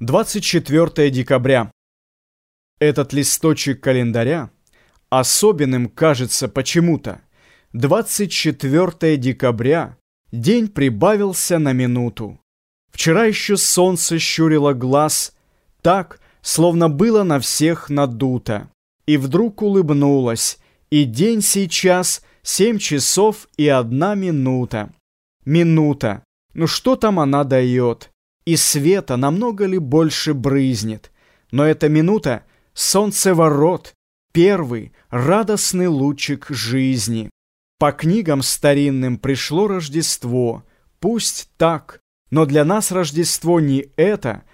24 декабря. Этот листочек календаря особенным кажется почему-то. 24 декабря день прибавился на минуту. Вчера еще солнце щурило глаз так, словно было на всех надуто. И вдруг улыбнулось, и день сейчас 7 часов и одна минута. Минута. Ну что там она дает? И света намного ли больше брызнет. Но эта минута — солнцеворот, первый радостный лучик жизни. По книгам старинным пришло Рождество, пусть так, но для нас Рождество не это,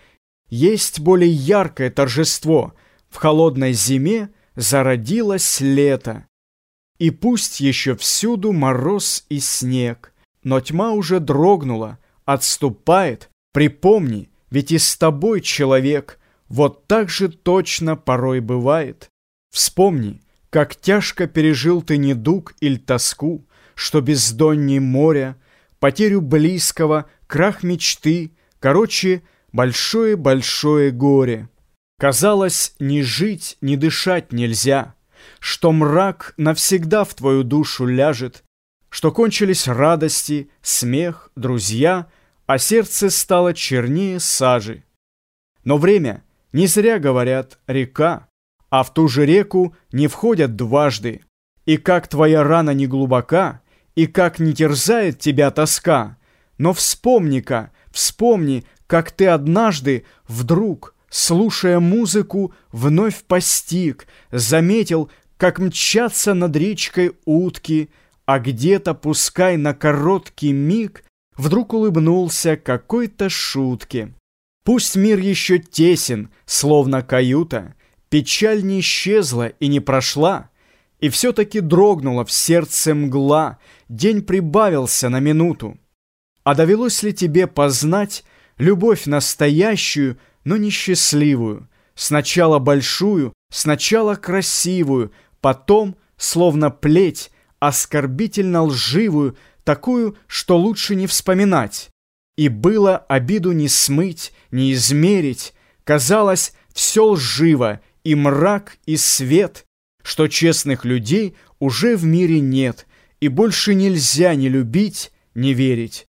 есть более яркое торжество. В холодной зиме зародилось лето. И пусть еще всюду мороз и снег, но тьма уже дрогнула, отступает, Припомни, ведь и с тобой, человек, вот так же точно порой бывает. Вспомни, как тяжко пережил ты недуг или тоску, что бездонней моря, потерю близкого, крах мечты, короче, большое-большое горе. Казалось, ни жить, ни дышать нельзя, что мрак навсегда в твою душу ляжет, что кончились радости, смех, друзья — а сердце стало чернее сажи. Но время, не зря говорят, река, а в ту же реку не входят дважды. И как твоя рана не глубока, и как не терзает тебя тоска, но вспомни-ка, вспомни, как ты однажды вдруг, слушая музыку, вновь постиг, заметил, как мчатся над речкой утки, а где-то, пускай на короткий миг, вдруг улыбнулся какой-то шутке. Пусть мир еще тесен, словно каюта, печаль не исчезла и не прошла, и все-таки дрогнула в сердце мгла, день прибавился на минуту. А довелось ли тебе познать любовь настоящую, но несчастливую, сначала большую, сначала красивую, потом, словно плеть, оскорбительно лживую, такую, что лучше не вспоминать. И было обиду не смыть, не измерить, казалось, все лживо, и мрак, и свет, что честных людей уже в мире нет, и больше нельзя не любить, не верить.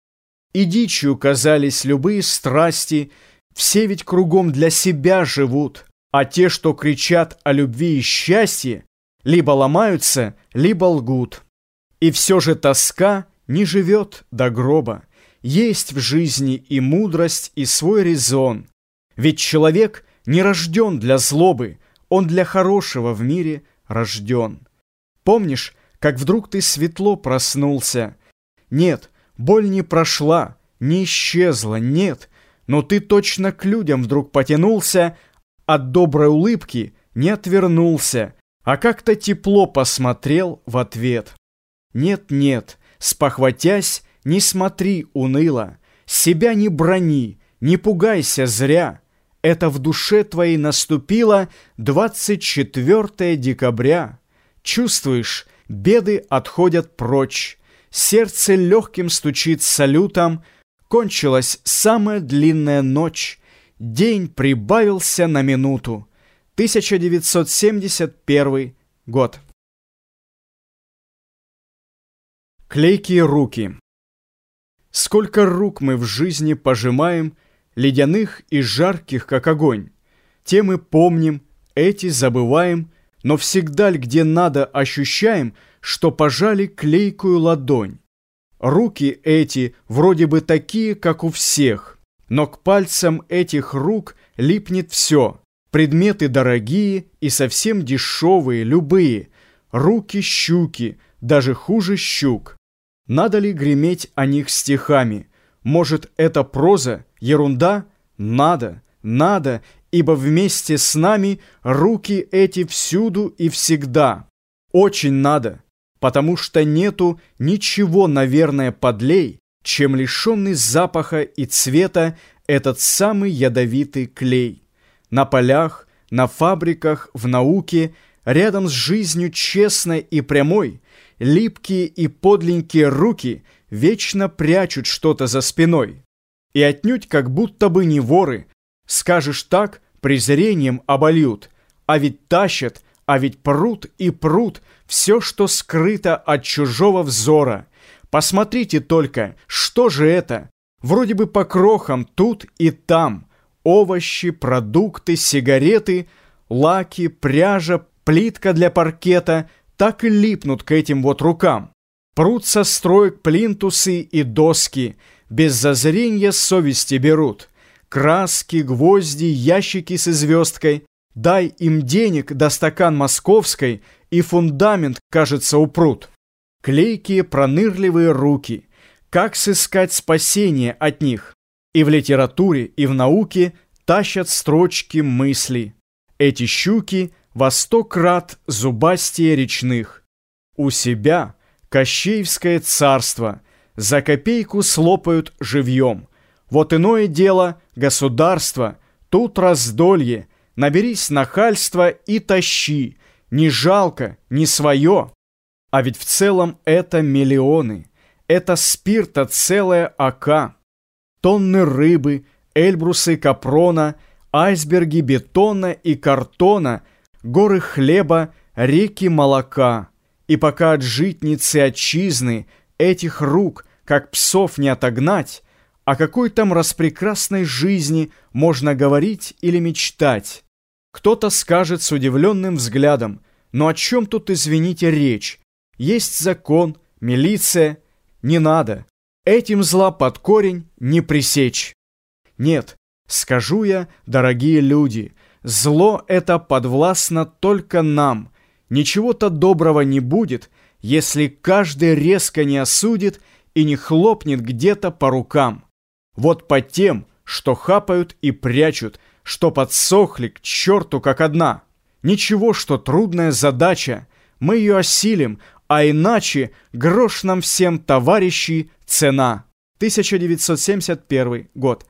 И дичью казались любые страсти, все ведь кругом для себя живут, а те, что кричат о любви и счастье, либо ломаются, либо лгут. И все же тоска не живет до гроба. Есть в жизни и мудрость, и свой резон. Ведь человек не рожден для злобы, он для хорошего в мире рожден. Помнишь, как вдруг ты светло проснулся? Нет, боль не прошла, не исчезла, нет, но ты точно к людям вдруг потянулся, от доброй улыбки не отвернулся, а как-то тепло посмотрел в ответ. Нет-нет, Спохватясь, не смотри уныло, себя не брони, не пугайся зря. Это в душе твоей наступило 24 декабря. Чувствуешь, беды отходят прочь, сердце легким стучит салютом, кончилась самая длинная ночь, день прибавился на минуту. 1971 год. Клейкие руки. Сколько рук мы в жизни пожимаем, Ледяных и жарких, как огонь. Те мы помним, эти забываем, Но всегда, где надо, ощущаем, Что пожали клейкую ладонь. Руки эти вроде бы такие, как у всех, Но к пальцам этих рук липнет все. Предметы дорогие и совсем дешевые, любые. Руки-щуки, даже хуже щук. Надо ли греметь о них стихами? Может, это проза, ерунда? Надо, надо, ибо вместе с нами руки эти всюду и всегда. Очень надо, потому что нету ничего, наверное, подлей, чем лишенный запаха и цвета этот самый ядовитый клей. На полях, на фабриках, в науке, рядом с жизнью честной и прямой – липкие и подленькие руки вечно прячут что-то за спиной. И отнюдь как будто бы не воры, Скажешь так, презрением обольют, а ведь тащат, а ведь прут и прут все, что скрыто от чужого взора. Посмотрите только, что же это? Вроде бы по крохам тут и там. Овощи, продукты, сигареты, лаки, пряжа, плитка для паркета так и липнут к этим вот рукам. Прут со строек плинтусы и доски, без зазрения совести берут. Краски, гвозди, ящики с звездкой. Дай им денег да стакан московской, и фундамент, кажется, упрут. Клейкие пронырливые руки. Как сыскать спасение от них? И в литературе, и в науке тащат строчки мысли. Эти щуки во сто крат зубастее речных. У себя Кощеевское царство за копейку слопают живьем. Вот иное дело государство, тут раздолье, наберись нахальства и тащи, не жалко, не свое. А ведь в целом это миллионы, это спирта целая ока. Тонны рыбы, эльбрусы капрона, айсберги бетона и картона, горы хлеба, реки молока. И пока от житницы отчизны этих рук, как псов не отогнать, о какой там распрекрасной жизни можно говорить или мечтать? Кто-то скажет с удивленным взглядом, но о чем тут, извините, речь? Есть закон, милиция. Не надо. Этим зла под корень не пресечь. Нет, скажу я, дорогие люди, зло это подвластно только нам. Ничего-то доброго не будет, если каждый резко не осудит и не хлопнет где-то по рукам. Вот по тем, что хапают и прячут, что подсохли к черту как одна. Ничего, что трудная задача, мы ее осилим, а иначе грош нам всем, товарищи, цена. 1971 год.